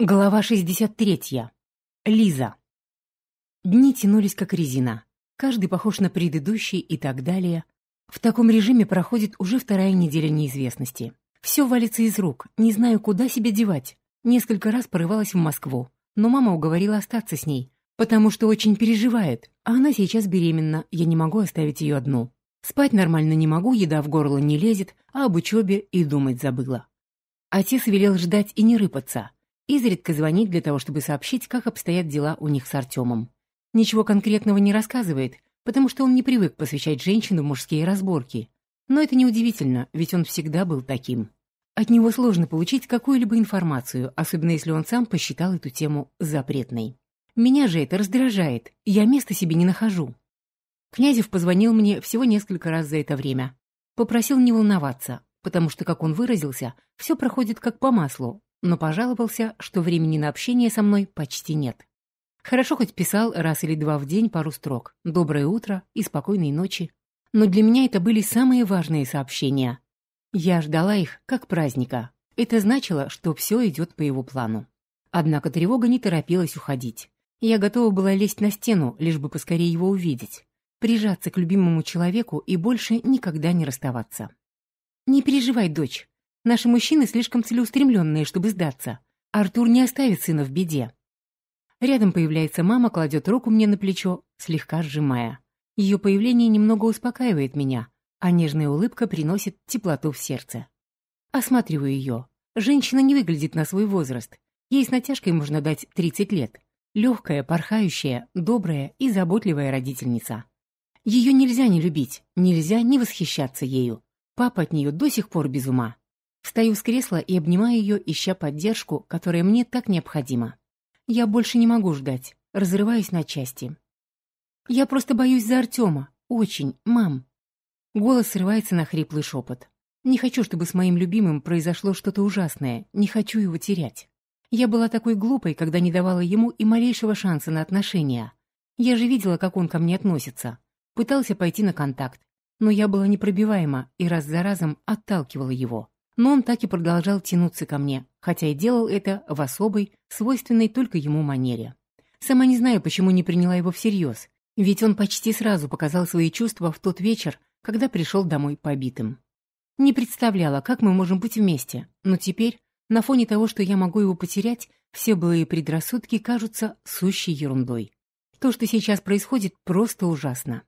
Глава 63. Лиза. Дни тянулись как резина. Каждый похож на предыдущий и так далее. В таком режиме проходит уже вторая неделя неизвестности. Все валится из рук, не знаю, куда себя девать. Несколько раз порывалась в Москву, но мама уговорила остаться с ней, потому что очень переживает, а она сейчас беременна, я не могу оставить ее одну. Спать нормально не могу, еда в горло не лезет, а об учебе и думать забыла. Отец велел ждать и не рыпаться изредка звонить для того, чтобы сообщить, как обстоят дела у них с Артемом. Ничего конкретного не рассказывает, потому что он не привык посвящать женщину в мужские разборки. Но это неудивительно, ведь он всегда был таким. От него сложно получить какую-либо информацию, особенно если он сам посчитал эту тему запретной. Меня же это раздражает, я места себе не нахожу. Князев позвонил мне всего несколько раз за это время. Попросил не волноваться, потому что, как он выразился, все проходит как по маслу, но пожаловался, что времени на общение со мной почти нет. Хорошо хоть писал раз или два в день пару строк «Доброе утро» и «Спокойной ночи». Но для меня это были самые важные сообщения. Я ждала их как праздника. Это значило, что все идет по его плану. Однако тревога не торопилась уходить. Я готова была лезть на стену, лишь бы поскорее его увидеть. Прижаться к любимому человеку и больше никогда не расставаться. «Не переживай, дочь. Наши мужчины слишком целеустремленные, чтобы сдаться. Артур не оставит сына в беде. Рядом появляется мама, кладет руку мне на плечо, слегка сжимая. Ее появление немного успокаивает меня, а нежная улыбка приносит теплоту в сердце. Осматриваю ее. Женщина не выглядит на свой возраст. Ей с натяжкой можно дать 30 лет. Легкая, порхающая, добрая и заботливая родительница. Ее нельзя не любить, нельзя не восхищаться ею. Папа от нее до сих пор без ума. Встаю с кресла и обнимаю ее, ища поддержку, которая мне так необходима. Я больше не могу ждать, разрываюсь на части. Я просто боюсь за Артема. Очень, мам. Голос срывается на хриплый шепот. Не хочу, чтобы с моим любимым произошло что-то ужасное, не хочу его терять. Я была такой глупой, когда не давала ему и малейшего шанса на отношения. Я же видела, как он ко мне относится. Пытался пойти на контакт, но я была непробиваема и раз за разом отталкивала его но он так и продолжал тянуться ко мне, хотя и делал это в особой, свойственной только ему манере. Сама не знаю, почему не приняла его всерьез, ведь он почти сразу показал свои чувства в тот вечер, когда пришел домой побитым. Не представляла, как мы можем быть вместе, но теперь, на фоне того, что я могу его потерять, все былые предрассудки кажутся сущей ерундой. То, что сейчас происходит, просто ужасно.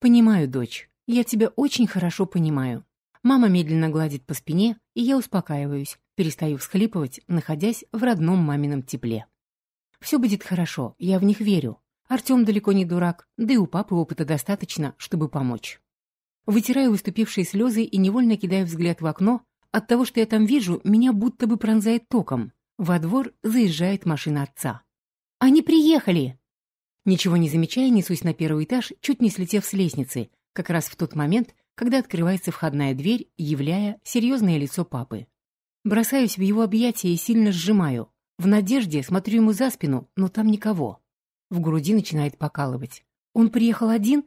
Понимаю, дочь, я тебя очень хорошо понимаю. Мама медленно гладит по спине, и я успокаиваюсь, перестаю всхлипывать, находясь в родном мамином тепле. Все будет хорошо, я в них верю. Артем далеко не дурак, да и у папы опыта достаточно, чтобы помочь. Вытираю выступившие слезы и невольно кидаю взгляд в окно. От того, что я там вижу, меня будто бы пронзает током. Во двор заезжает машина отца. «Они приехали!» Ничего не замечая, несусь на первый этаж, чуть не слетев с лестницы, как раз в тот момент, когда открывается входная дверь, являя серьезное лицо папы. Бросаюсь в его объятия и сильно сжимаю. В надежде смотрю ему за спину, но там никого. В груди начинает покалывать. Он приехал один?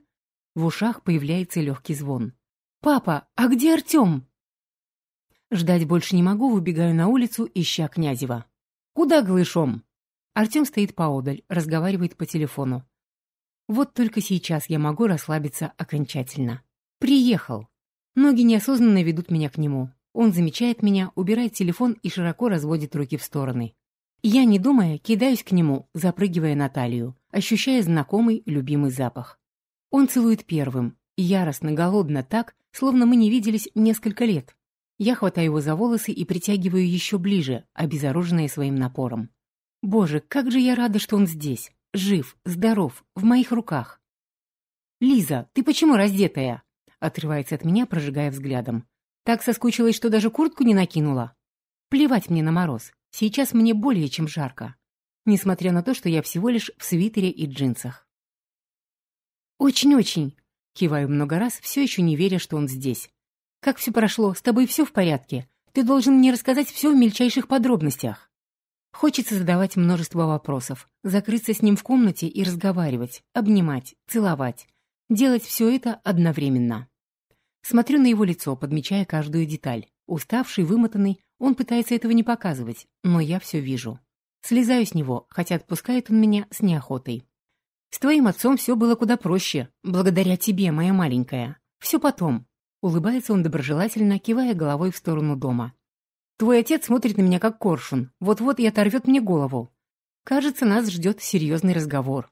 В ушах появляется легкий звон. «Папа, а где Артем?» Ждать больше не могу, выбегаю на улицу, ища Князева. «Куда голышом?» Артем стоит поодаль, разговаривает по телефону. Вот только сейчас я могу расслабиться окончательно. «Приехал!» Ноги неосознанно ведут меня к нему. Он замечает меня, убирает телефон и широко разводит руки в стороны. Я, не думая, кидаюсь к нему, запрыгивая на талию, ощущая знакомый, любимый запах. Он целует первым, яростно, голодно так, словно мы не виделись несколько лет. Я хватаю его за волосы и притягиваю еще ближе, обезоруженная своим напором. Боже, как же я рада, что он здесь, жив, здоров, в моих руках. «Лиза, ты почему раздетая?» Отрывается от меня, прожигая взглядом. Так соскучилась, что даже куртку не накинула. Плевать мне на мороз. Сейчас мне более чем жарко. Несмотря на то, что я всего лишь в свитере и джинсах. «Очень-очень», — киваю много раз, все еще не веря, что он здесь. «Как все прошло? С тобой все в порядке? Ты должен мне рассказать все в мельчайших подробностях». Хочется задавать множество вопросов, закрыться с ним в комнате и разговаривать, обнимать, целовать. Делать все это одновременно. Смотрю на его лицо, подмечая каждую деталь. Уставший, вымотанный, Он пытается этого не показывать, но я все вижу. Слезаю с него, хотя отпускает он меня с неохотой. С твоим отцом все было куда проще, благодаря тебе, моя маленькая. Все потом. Улыбается он доброжелательно, кивая головой в сторону дома. Твой отец смотрит на меня как коршун. Вот-вот и оторвет мне голову. Кажется, нас ждет серьезный разговор.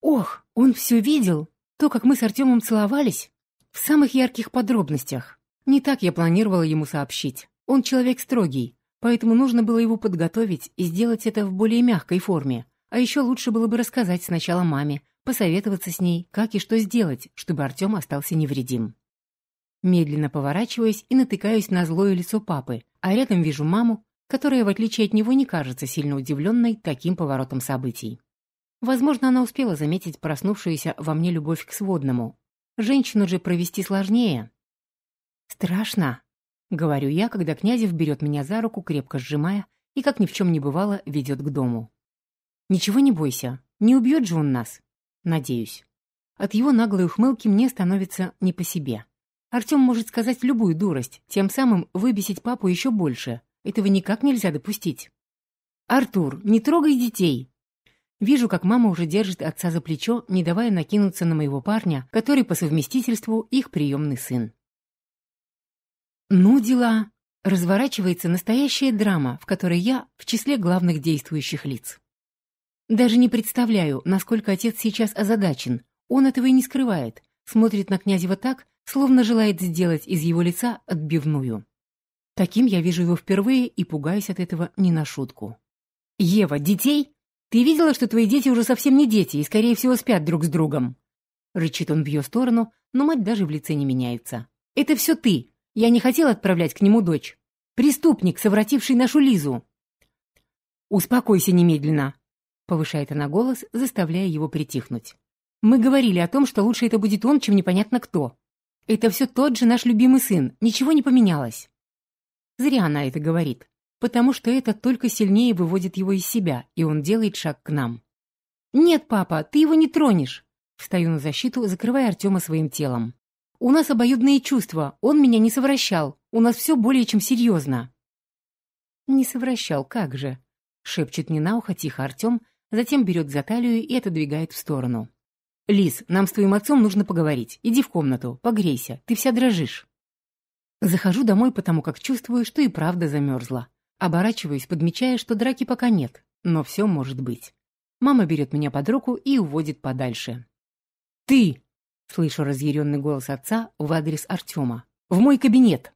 Ох, он все видел. То, как мы с Артемом целовались. В самых ярких подробностях. Не так я планировала ему сообщить. Он человек строгий, поэтому нужно было его подготовить и сделать это в более мягкой форме. А еще лучше было бы рассказать сначала маме, посоветоваться с ней, как и что сделать, чтобы Артем остался невредим. Медленно поворачиваюсь и натыкаюсь на злое лицо папы, а рядом вижу маму, которая, в отличие от него, не кажется сильно удивленной таким поворотом событий. Возможно, она успела заметить проснувшуюся во мне любовь к сводному. Женщину же провести сложнее. «Страшно», — говорю я, когда Князев берет меня за руку, крепко сжимая, и, как ни в чем не бывало, ведет к дому. «Ничего не бойся, не убьет же он нас?» «Надеюсь». От его наглой ухмылки мне становится не по себе. Артем может сказать любую дурость, тем самым выбесить папу еще больше. Этого никак нельзя допустить. «Артур, не трогай детей!» Вижу, как мама уже держит отца за плечо, не давая накинуться на моего парня, который по совместительству их приемный сын. Ну, дела. Разворачивается настоящая драма, в которой я в числе главных действующих лиц. Даже не представляю, насколько отец сейчас озадачен. Он этого и не скрывает. Смотрит на Князева так, словно желает сделать из его лица отбивную. Таким я вижу его впервые и пугаюсь от этого не на шутку. «Ева, детей? Ты видела, что твои дети уже совсем не дети и, скорее всего, спят друг с другом?» Рычит он в ее сторону, но мать даже в лице не меняется. «Это все ты. Я не хотел отправлять к нему дочь. Преступник, совративший нашу Лизу. «Успокойся немедленно», — повышает она голос, заставляя его притихнуть. «Мы говорили о том, что лучше это будет он, чем непонятно кто. Это все тот же наш любимый сын, ничего не поменялось». Зря она это говорит, потому что это только сильнее выводит его из себя, и он делает шаг к нам. «Нет, папа, ты его не тронешь!» Встаю на защиту, закрывая Артема своим телом. У нас обоюдные чувства, он меня не совращал, у нас все более чем серьезно». «Не совращал, как же?» — шепчет мне на ухо тихо Артем, затем берет за талию и отодвигает в сторону. «Лис, нам с твоим отцом нужно поговорить. Иди в комнату, погрейся, ты вся дрожишь». Захожу домой, потому как чувствую, что и правда замерзла. Оборачиваюсь, подмечая, что драки пока нет, но все может быть. Мама берет меня под руку и уводит подальше. «Ты!» Слышу разъяренный голос отца в адрес Артема. «В мой кабинет!»